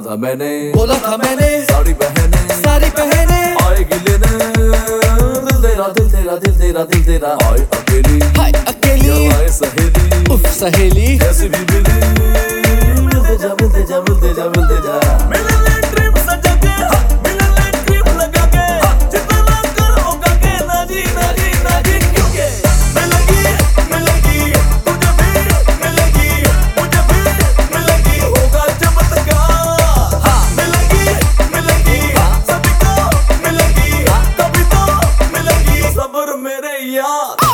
था मैंने। बोला था मैंने। साड़ी पहने। सारी पहने। आएगी लेने। दिल तेरा दिल तेरा दिल तेरा दिल तेरा। आए अकेली। हाय अकेली। सहेली। उफ सहेली। कैसे भी मिली। yeah.